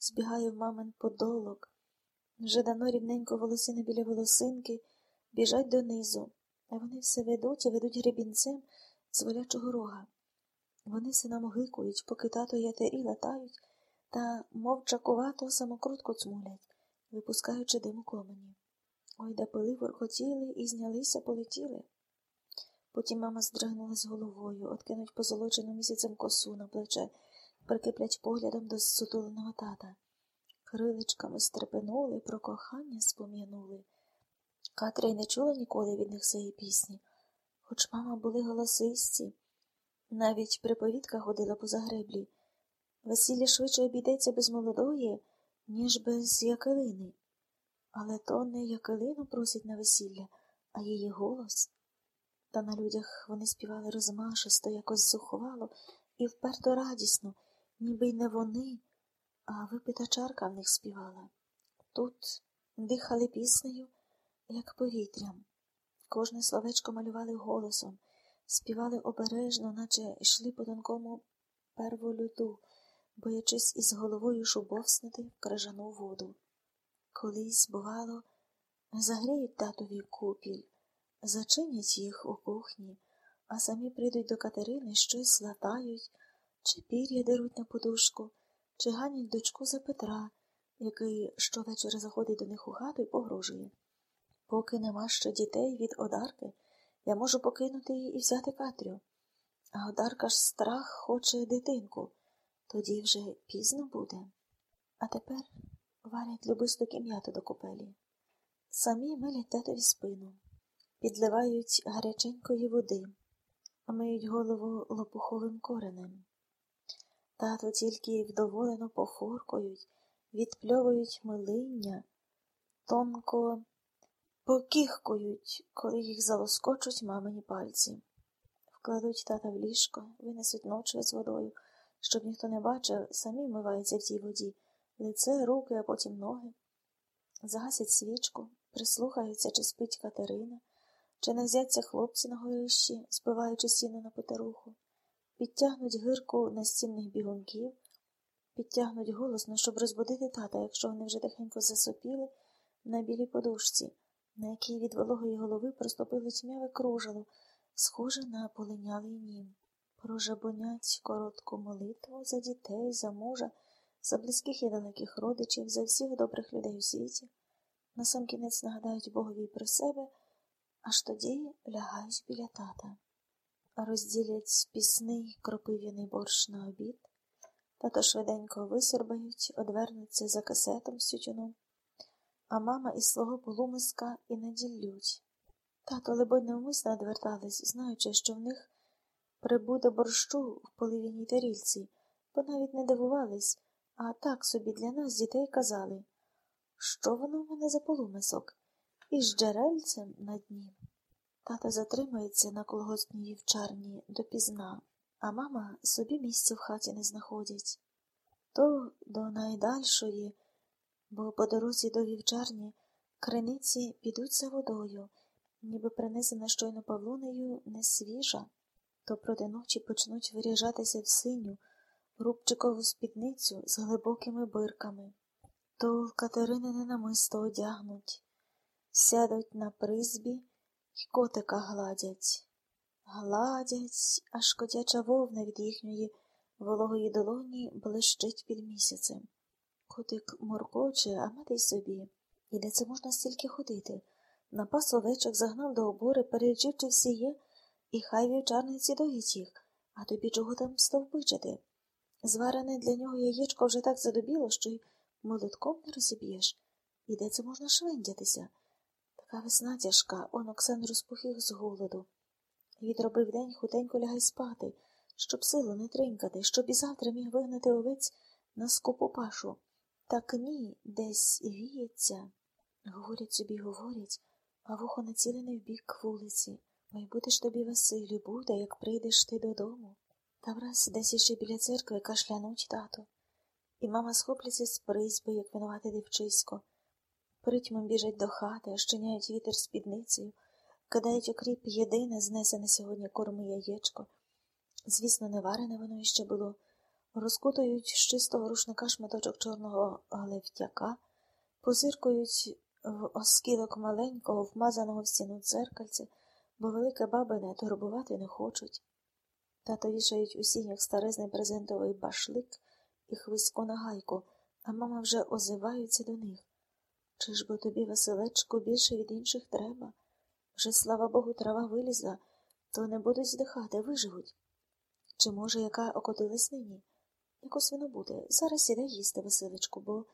збігає в мамин подолок. Вже давно рівненько волосини біля волосинки біжать донизу, а вони все ведуть і ведуть гребінцем з волячого рога. Вони все нам гикують, поки тато й ятері латають та мовчакувато самокрутку цмулять, випускаючи диму комені. Ой, да пили воркотіли і знялися, полетіли. Потім мама здригнулась головою, откинуть позолочену місяцем косу на плече, прикиплять поглядом до зсутуленого тата. Криличками стрепенули, про кохання спом'янули. Катря й не чула ніколи від них цієї пісні, хоч мама були голосисті. Навіть приповідка ходила по загреблі. Весілля швидше обійдеться без молодої, ніж без якелини. Але то не якелину просить на весілля, а її голос. Та на людях вони співали розмашисто, якось зухвало і вперто радісно, ніби й не вони, а випита чарка в них співала. Тут дихали піснею, як повітрям. Кожне словечко малювали голосом, співали обережно, наче йшли по тонкому перволюту, боячись із головою шубовснути в крижану воду. Колись, бувало, загріють татові купіль, зачинять їх у кухні, а самі прийдуть до Катерини, щось латають, чи пір'я деруть на подушку, чи ганять дочку за Петра, який щовечора заходить до них у хату і погрожує. Поки нема ще дітей від одарки, я можу покинути її і взяти Катрю. А одарка ж страх хоче дитинку, тоді вже пізно буде. А тепер варять любисту кім'яту до купелі. Самі милять татові спину, підливають гаряченької води, миють голову лопуховим коренем. Тато тільки вдоволено пофоркують, відпльовують милиння, тонко покіхкують, коли їх залоскочуть мамині пальці. Вкладуть тата в ліжко, винесуть ночі з водою, щоб ніхто не бачив, самі вмиваються в тій воді, лице, руки, а потім ноги. Загасять свічку, прислухаються, чи спить Катерина, чи не взяться хлопці на горищі, збиваючи сіно на потеруху, підтягнуть гирку настінних бігунків, підтягнуть голосно, щоб розбудити тата, якщо вони вже тихенько засопіли на білій подушці на якій від вологої голови проступило тьмяве кружало, схоже на полинялий нім. Прожабонять коротку молитву за дітей, за мужа, за близьких і далеких родичів, за всіх добрих людей у світі. Насамкінець нагадають Богові про себе, аж тоді лягають біля тата, розділять пісний кропив'яний борщ на обід, тато швиденько висербають, одвернуться за касетом з тютюном а мама із свого полумиска і наділлють. Тато, либонь, навмисно одвертались, знаючи, що в них прибуде борщу в поливіній тарільці, бо навіть не дивувались, а так собі для нас дітей казали, що воно в мене за полумисок, із джерельцем на дні. Тато затримається на колгоспній вівчарні допізна, а мама собі місця в хаті не знаходять. То до найдальшої бо по дорозі до вівчарні криниці підуть за водою, ніби принесена щойно павлунею не свіжа, то проти ночі почнуть виряжатися в синю, рубчикову спідницю з глибокими бирками, то Катерини намисто одягнуть, сядуть на призбі й котика гладять. Гладять, аж котяча вовна від їхньої вологої долоні блищить під місяцем. Котик моркоче, а мати й собі. І де це можна стільки ходити? Напас овечок загнав до обори, переджив, чи всі є, і хай вівчарниці доїть їх, а тобі чого там стовбичити? Зварене для нього яєчко вже так задобіло, що й молотком не розіб'єш. І де це можна швендятися? Така весна тяжка, он Оксан розпухів з голоду. Відробив день хутенько лягай спати, щоб силу не тринькати, щоб і завтра міг вигнати овець на скупу пашу. Так ні, десь віється. Говорять собі, говорять, а вухо націлене в бік вулиці. Ой, будеш тобі, Василю, буде, як прийдеш ти додому. Та враз десь іще біля церкви кашлянуть тато. І мама схопляться з призьби, як винувати дівчисько. Притьмом біжать до хати, щиняють вітер спідницею, кидають окріп єдине, знесене сьогодні корми яєчко. Звісно, не варене воно іще було розкутують з чистого рушника шматочок чорного галевтяка, позиркують в оскілок маленького, вмазаного в стіну дзеркальця, бо велике бабине турбувати не хочуть. Тато вішають у сінях старезний брезентовий башлик і хвиську на гайку, а мама вже озивається до них. Чи ж бо тобі, Василечко, більше від інших треба? Вже, слава Богу, трава вилізла, то не будуть здихати, виживуть. Чи, може, яка окотилась нині? Якось воно буде. Зараз сідай їсти, Василечку, бо